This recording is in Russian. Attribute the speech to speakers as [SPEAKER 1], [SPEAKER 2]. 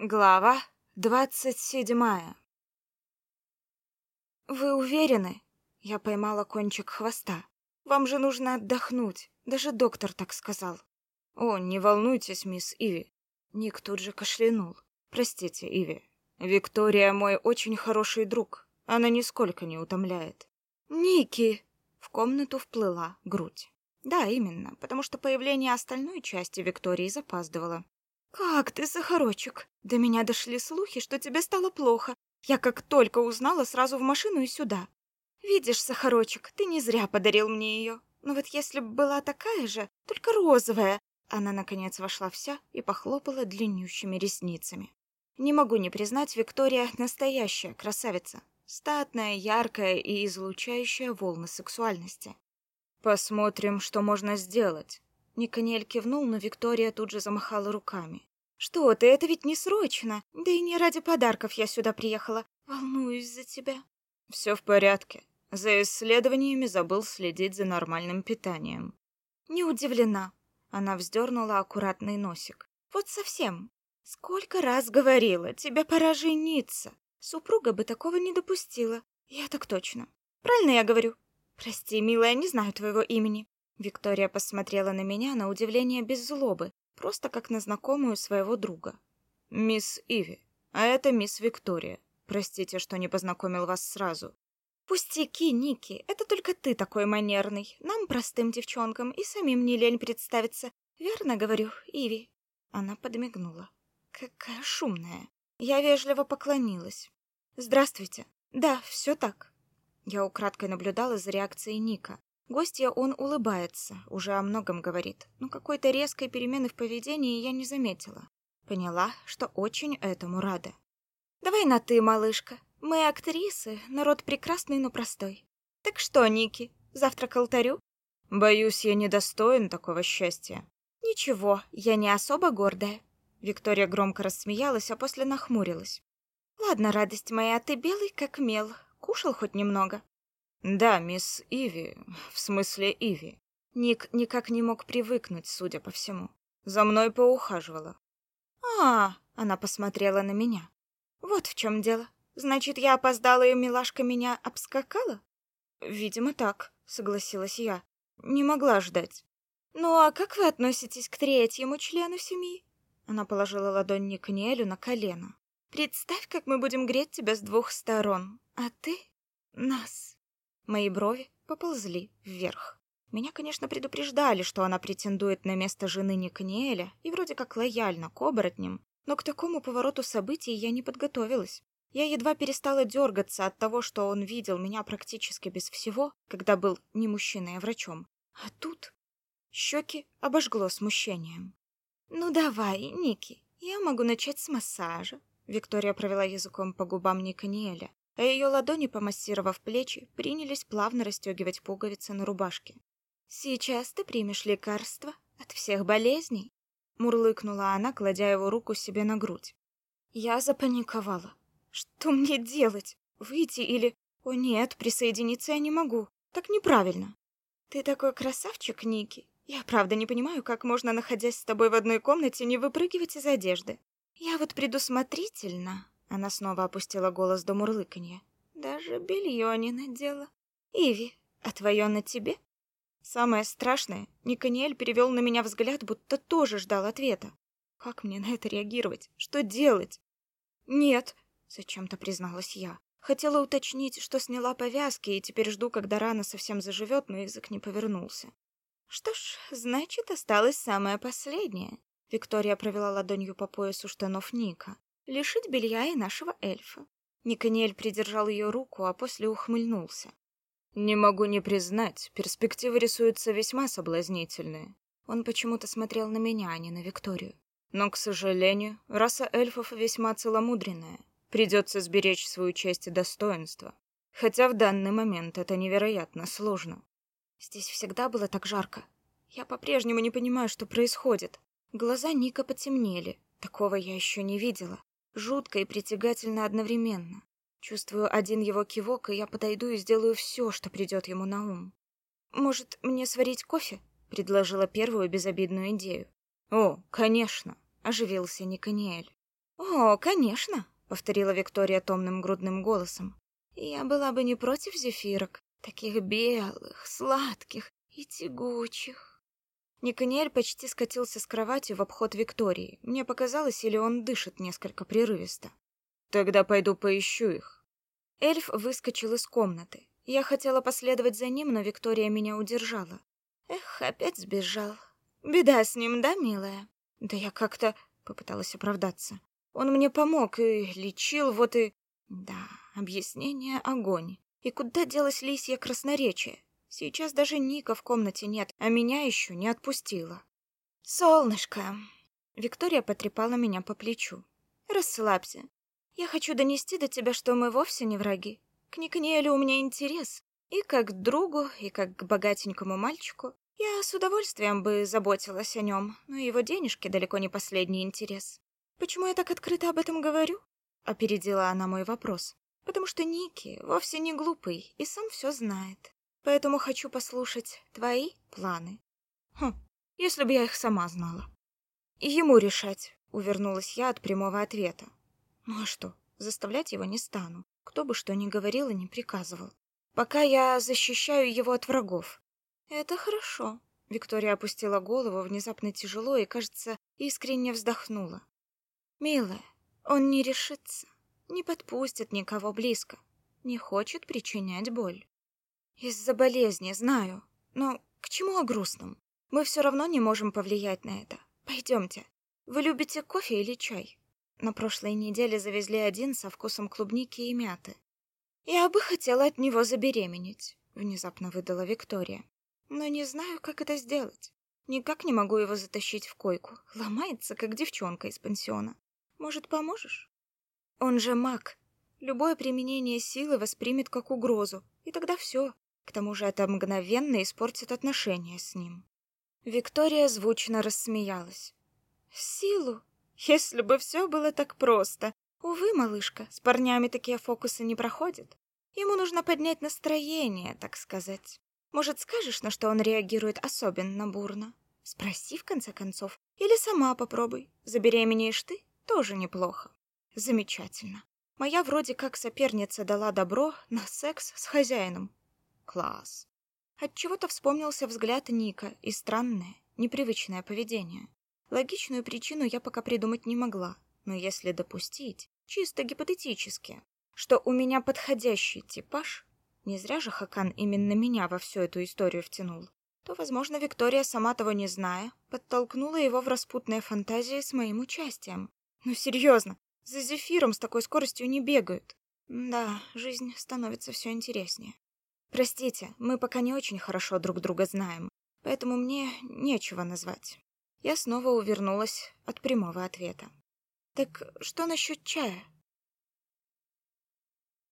[SPEAKER 1] Глава двадцать седьмая. Вы уверены? Я поймала кончик хвоста. Вам же нужно отдохнуть. Даже доктор так сказал. О, не волнуйтесь, мисс Иви. Ник тут же кашлянул. Простите, Иви. Виктория мой очень хороший друг. Она нисколько не утомляет. Ники! В комнату вплыла грудь. Да, именно, потому что появление остальной части Виктории запаздывало. «Как ты, Сахарочек? До меня дошли слухи, что тебе стало плохо. Я как только узнала, сразу в машину и сюда. Видишь, Сахарочек, ты не зря подарил мне ее. Но вот если бы была такая же, только розовая...» Она, наконец, вошла вся и похлопала длиннющими ресницами. Не могу не признать, Виктория настоящая красавица. Статная, яркая и излучающая волны сексуальности. «Посмотрим, что можно сделать», Никаниэль кивнул, но Виктория тут же замахала руками. «Что ты, это ведь не срочно. Да и не ради подарков я сюда приехала. Волнуюсь за тебя». «Все в порядке. За исследованиями забыл следить за нормальным питанием». «Не удивлена». Она вздернула аккуратный носик. «Вот совсем. Сколько раз говорила, тебе пора жениться. Супруга бы такого не допустила. Я так точно. Правильно я говорю? Прости, милая, не знаю твоего имени. Виктория посмотрела на меня на удивление без злобы, просто как на знакомую своего друга. «Мисс Иви, а это мисс Виктория. Простите, что не познакомил вас сразу». «Пустяки, Ники, это только ты такой манерный. Нам, простым девчонкам, и самим не лень представиться. Верно говорю, Иви?» Она подмигнула. «Какая шумная». Я вежливо поклонилась. «Здравствуйте. Да, все так». Я украдкой наблюдала за реакцией Ника. Гостья он улыбается, уже о многом говорит, но какой-то резкой перемены в поведении я не заметила. Поняла, что очень этому рада. «Давай на «ты», малышка. Мы актрисы, народ прекрасный, но простой. Так что, Ники, завтра к алтарю?»
[SPEAKER 2] «Боюсь, я недостоин такого счастья».
[SPEAKER 1] «Ничего, я не особо гордая». Виктория громко рассмеялась, а после нахмурилась. «Ладно, радость моя, ты белый как мел. Кушал хоть немного?»
[SPEAKER 2] Да, мисс Иви, в смысле Иви.
[SPEAKER 1] Ник никак не мог привыкнуть, судя по всему.
[SPEAKER 2] За мной поухаживала.
[SPEAKER 1] А, она посмотрела на меня. Вот в чем дело. Значит, я опоздала, и милашка меня обскакала? Видимо, так, согласилась я. Не могла ждать. Ну а как вы относитесь к третьему члену семьи? Она положила ладонь Никаниэлю на колено. Представь, как мы будем греть тебя с двух сторон, а ты нас. Мои брови поползли вверх. Меня, конечно, предупреждали, что она претендует на место жены Никаниэля и вроде как лояльна к оборотням, но к такому повороту событий я не подготовилась. Я едва перестала дергаться от того, что он видел меня практически без всего, когда был не мужчиной, а врачом. А тут щеки обожгло смущением. «Ну давай, Ники, я могу начать с массажа». Виктория провела языком по губам Никаниэля а ее ладони, помассировав плечи, принялись плавно расстегивать пуговицы на рубашке. «Сейчас ты примешь лекарство от всех болезней», — мурлыкнула она, кладя его руку себе на грудь. Я запаниковала. «Что мне делать? Выйти или...» «О нет, присоединиться я не могу. Так неправильно». «Ты такой красавчик, Ники. Я правда не понимаю, как можно, находясь с тобой в одной комнате, не выпрыгивать из одежды. Я вот предусмотрительно она снова опустила голос до мурлыканья. Даже белье не надела. Иви, а твое на тебе? Самое страшное, Никаниэль перевел на меня взгляд, будто тоже ждал ответа. Как мне на это реагировать? Что делать? Нет, зачем-то призналась я. Хотела уточнить, что сняла повязки, и теперь жду, когда рана совсем заживет, но язык не повернулся. Что ж, значит, осталось самое последнее. Виктория провела ладонью по поясу штанов Ника лишить белья и нашего эльфа. Никаниэль придержал ее руку, а после ухмыльнулся.
[SPEAKER 2] Не могу не признать, перспективы рисуются весьма соблазнительные.
[SPEAKER 1] Он почему-то смотрел на меня, а не на Викторию.
[SPEAKER 2] Но, к сожалению, раса эльфов весьма целомудренная. Придется сберечь свою честь и достоинство. Хотя в данный момент это невероятно сложно.
[SPEAKER 1] Здесь всегда было так жарко. Я по-прежнему не понимаю, что происходит. Глаза Ника потемнели. Такого я еще не видела жутко и притягательно одновременно. Чувствую один его кивок, и я подойду и сделаю все, что придет ему на ум. «Может, мне сварить кофе?» — предложила первую безобидную идею.
[SPEAKER 2] «О, конечно!»
[SPEAKER 1] — оживился Никаниэль. О, конечно, повторила Виктория томным грудным голосом. Я была бы не против зефирок, таких белых, сладких и тягучих. Никаниэль почти скатился с кровати в обход Виктории. Мне показалось, или он дышит несколько прерывисто.
[SPEAKER 2] Тогда пойду поищу их.
[SPEAKER 1] Эльф выскочил из комнаты. Я хотела последовать за ним, но Виктория меня удержала. Эх, опять сбежал. Беда с ним, да, милая? Да я как-то попыталась оправдаться. Он мне помог и лечил, вот и... Да, объяснение — огонь. И куда делась лисья красноречие? Сейчас даже Ника в комнате нет, а меня еще не отпустила. «Солнышко!» Виктория потрепала меня по плечу. «Расслабься. Я хочу донести до тебя, что мы вовсе не враги. К Никаниэлю у меня интерес. И как к другу, и как к богатенькому мальчику. Я с удовольствием бы заботилась о нем, но его денежки далеко не последний интерес. Почему я так открыто об этом говорю? Опередила она мой вопрос. Потому что Ники вовсе не глупый и сам все знает. Поэтому хочу послушать твои планы. Хм, если бы я их сама знала. И ему решать, увернулась я от прямого ответа. Ну а что, заставлять его не стану. Кто бы что ни говорил и не приказывал. Пока я защищаю его от врагов. Это хорошо. Виктория опустила голову внезапно тяжело и, кажется, искренне вздохнула. Милая, он не решится, не подпустит никого близко, не хочет причинять боль. Из-за болезни, знаю, но к чему о грустном? Мы все равно не можем повлиять на это. Пойдемте. Вы любите кофе или чай? На прошлой неделе завезли один со вкусом клубники и мяты. Я бы хотела от него забеременеть, внезапно выдала Виктория но не знаю, как это сделать. Никак не могу его затащить в койку. Ломается, как девчонка из пансиона. Может, поможешь? Он же маг. Любое применение силы воспримет как угрозу, и тогда все. К тому же это мгновенно испортит отношения с ним. Виктория звучно рассмеялась. Силу? Если бы все было так просто. Увы, малышка, с парнями такие фокусы не проходят. Ему нужно поднять настроение, так сказать. Может, скажешь, на что он реагирует особенно бурно? Спроси, в конце концов. Или сама попробуй. Забеременеешь ты? Тоже неплохо. Замечательно. Моя вроде как соперница дала добро на секс с хозяином. Класс. Отчего-то вспомнился взгляд Ника и странное, непривычное поведение. Логичную причину я пока придумать не могла, но если допустить, чисто гипотетически, что у меня подходящий типаж, не зря же Хакан именно меня во всю эту историю втянул. То, возможно, Виктория, сама того не зная, подтолкнула его в распутные фантазии с моим участием. Ну, серьезно, за Зефиром с такой скоростью не бегают. Да, жизнь становится все интереснее. Простите, мы пока не очень хорошо друг друга знаем, поэтому мне нечего назвать. Я снова увернулась от прямого ответа. Так что насчет чая?